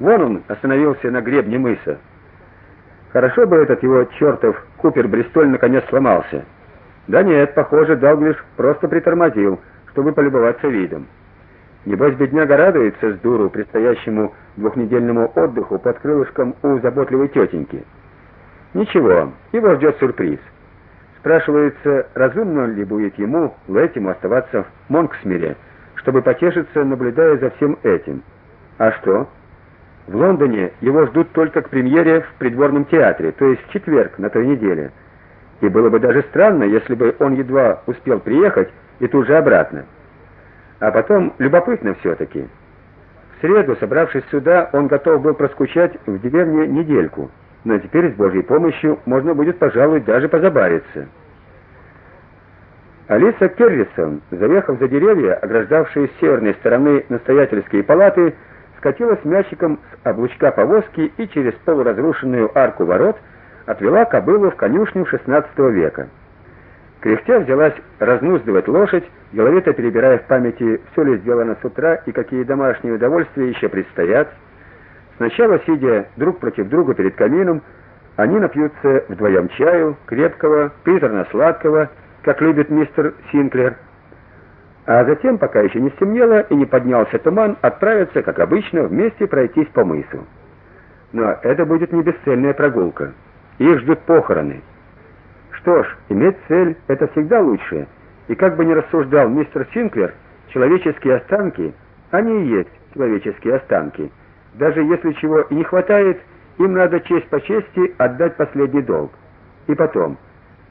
Вон он остановился на гребне мыса. Хорошо бы этот его чертов Купер Бристоль наконец сломался. Да нет, похоже, Далглиш просто притормозил, чтобы полюбоваться видом. Небось, бедняга радуется с дуру предстоящему двухнедельному отдыху под крылышком у заботливой тетеньки. Ничего, его ждет сюрприз. Спрашивается, разумно ли будет ему, Лэтиму, оставаться в Монксмире, чтобы потешиться, наблюдая за всем этим. А что? В Лондоне его ждут только к премьере в придворном театре, то есть в четверг на той неделе. И было бы даже странно, если бы он едва успел приехать и тут же обратно. А потом любопытно все таки В среду, собравшись сюда, он готов был проскучать в деревне недельку, но теперь с Божьей помощью можно будет, пожалуй, даже позабавиться. Алиса Керрисон, заехав за деревья, ограждавшие с северной стороны настоятельские палаты, скатилась мячиком с облучка повозки и через полуразрушенную арку ворот отвела кобылу в конюшню XVI века. Кряхтя взялась разнуздывать лошадь, деловито перебирая в памяти, все ли сделано с утра и какие домашние удовольствия еще предстоят. Сначала, сидя друг против друга перед камином, они напьются вдвоем чаю, крепкого, приторно-сладкого, как любит мистер Синклер. А затем, пока еще не стемнело и не поднялся туман, отправятся, как обычно, вместе пройтись по мысу. Но это будет не бесцельная прогулка. Их ждут похороны. Что ж, иметь цель это всегда лучше. И как бы ни рассуждал мистер Синклер, человеческие останки, они и есть человеческие останки. Даже если чего и не хватает, им надо честь по чести отдать последний долг. И потом,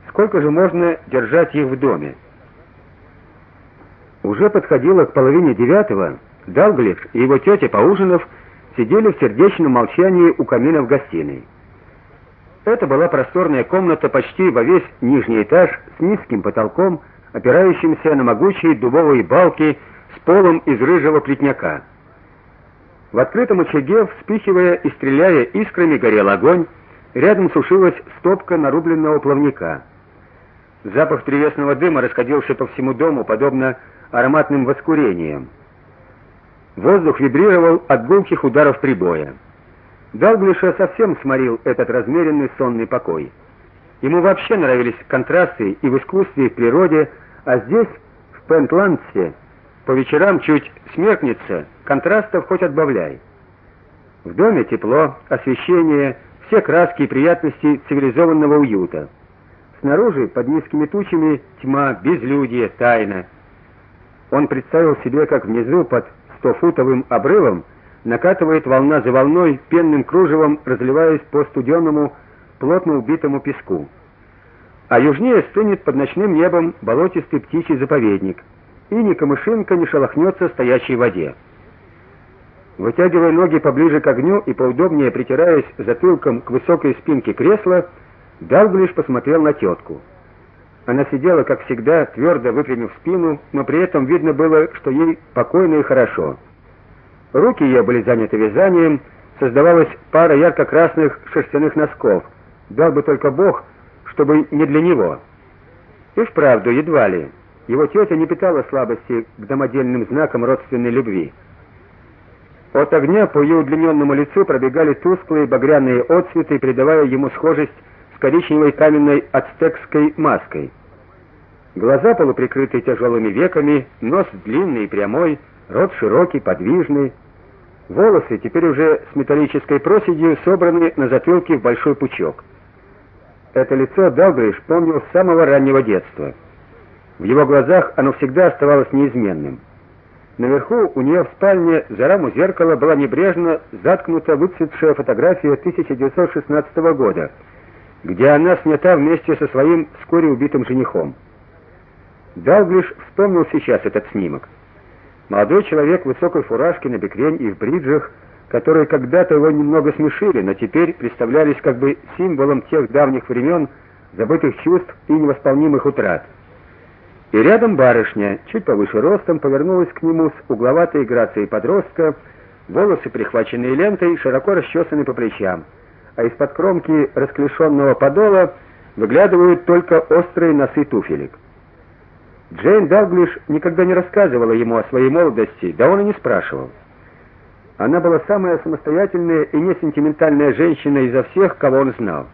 сколько же можно держать их в доме? Уже подходило к половине девятого, Далглиш и его тетя, поужинав, сидели в сердечном молчании у камина в гостиной. Это была просторная комната почти во весь нижний этаж с низким потолком, опирающимся на могучие дубовые балки с полом из рыжего плетняка. В открытом очаге, вспыхивая и стреляя искрами, горел огонь, рядом сушилась стопка нарубленного плавника. Запах древесного дыма расходился по всему дому, подобно ароматным воскурениям. Воздух вибрировал от гулких ударов прибоя. Далглиша совсем сморил этот размеренный сонный покой. Ему вообще нравились контрасты и в искусстве, и в природе, а здесь, в Пентландсе, по вечерам чуть смеркнется, контрастов хоть отбавляй. В доме тепло, освещение, все краски и приятности цивилизованного уюта. Снаружи, под низкими тучами, тьма, безлюдье, тайна. Он представил себе, как внизу под стофутовым обрывом накатывает волна за волной, пенным кружевом разливаясь по студенному, плотно убитому песку. А южнее стынет под ночным небом болотистый птичий заповедник, и ни камышинка не шелохнется в стоячей воде. Вытягивая ноги поближе к огню и поудобнее притираясь затылком к высокой спинке кресла, Далглиш посмотрел на тетку. Она сидела, как всегда, твердо выпрямив спину, но при этом видно было, что ей покойно и хорошо. Руки ее были заняты вязанием, создавалась пара ярко-красных шерстяных носков. Дал бы только Бог, чтобы не для него. И вправду едва ли. Его тетя не питала слабости к домодельным знакам родственной любви. От огня по ее удлиненному лицу пробегали тусклые багряные отцветы, придавая ему схожесть коричневой каменной ацтекской маской. Глаза полуприкрыты тяжелыми веками, нос длинный и прямой, рот широкий, подвижный. Волосы теперь уже с металлической проседью собраны на затылке в большой пучок. Это лицо Далгриш помнил с самого раннего детства. В его глазах оно всегда оставалось неизменным. Наверху у нее в спальне за раму зеркала была небрежно заткнута выцветшая фотография 1916 года, где она снята вместе со своим вскоре убитым женихом. Далглиш вспомнил сейчас этот снимок. Молодой человек в высокой фуражке на бекрень и в бриджах, которые когда-то его немного смешили, но теперь представлялись как бы символом тех давних времен, забытых чувств и невосполнимых утрат. И рядом барышня, чуть повыше ростом, повернулась к нему с угловатой грацией подростка, волосы прихваченные лентой, широко расчесаны по плечам, а из-под кромки расклешенного подола выглядывают только острые носы туфелек. Джейн Далглиш никогда не рассказывала ему о своей молодости, да он и не спрашивал. Она была самая самостоятельная и несентиментальная женщина изо всех, кого он знал.